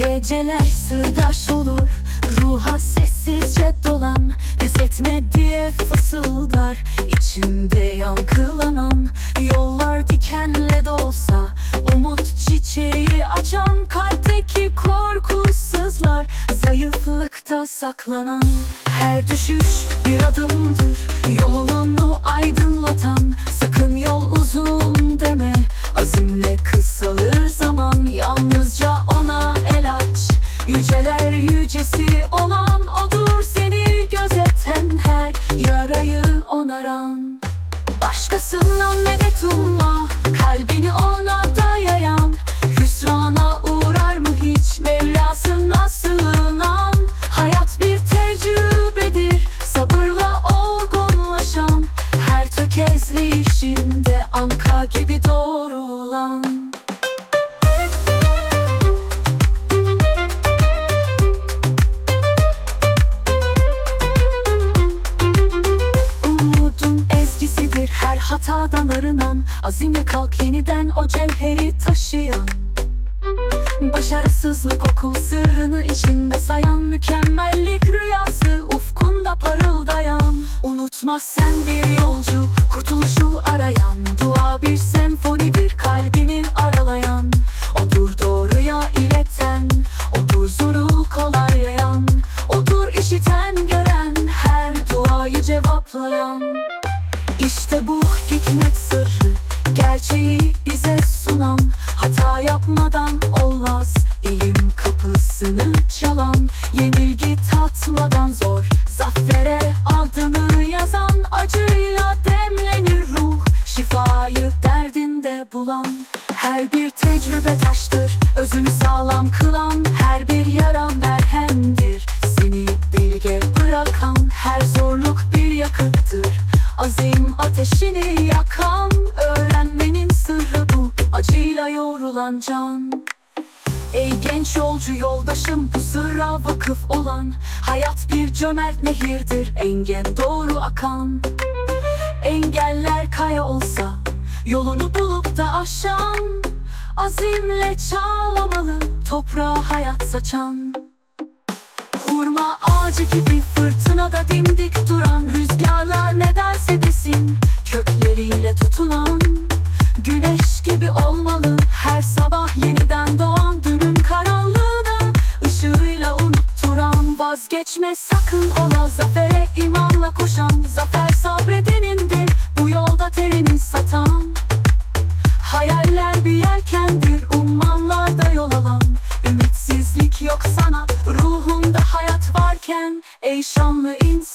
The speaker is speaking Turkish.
Geceler sırdaş olur Ruha sessizce dolan. Pes etme diye fısıldar İçimde yankılanan. Yollar dikenle dolsa Umut çiçeği açan. Kalpteki korku sızlar Zayıflıkta saklanan. Her düşüş bir adımdır Yolunu aydınlatan yücesi olan Odur seni gözeten her Yarayı onaran. Başkasından medet umma Kalbini ona dayayan Hüsrana uğrar mı hiç Mevlasına sığınan? Hayat bir tecrübedir Sabırla olgunlaşan Her tökezleyişinde Anka gibi doğrulan hatadan arınan Azimle kalk yeniden o cevheri taşıyan. Başarısızlık okul sırrını içinde sayan Mükemmellik rüyası ufkunda parıldayan. Unutma sen bir çalan Yenilgi tatmadan zor. Zafere adını yazan Acıyla demlenir ruh. Şifayı derdinde bulan Her bir tecrübe taştır. Özünü sağlam kılan Her bir yara merhemdir. Seni bilge bırakan Her zorluk bir yakıttır. Azim ateşini yakan Öğrenmenin sırrı bu. Acıyla yoğrulan can Ey genç yolcu yoldaşım bu sırra vakıf olan Hayat bir cömert nehirdir engen doğru akan. Engeller kaya olsa yolunu bulup da aşan Azimle çağlamalı toprağa hayat saçan. Hurma ağacı gibi fırtınada Vazgeçme sakın ona. Zafere imanla koşan Zafer sabredenindir. Bu yolda terini satan. Hayaller bir yelkendir ummanlarda yol alan. Ümitsizlik yok sana ruhunda hayat varken. Ey şanlı insan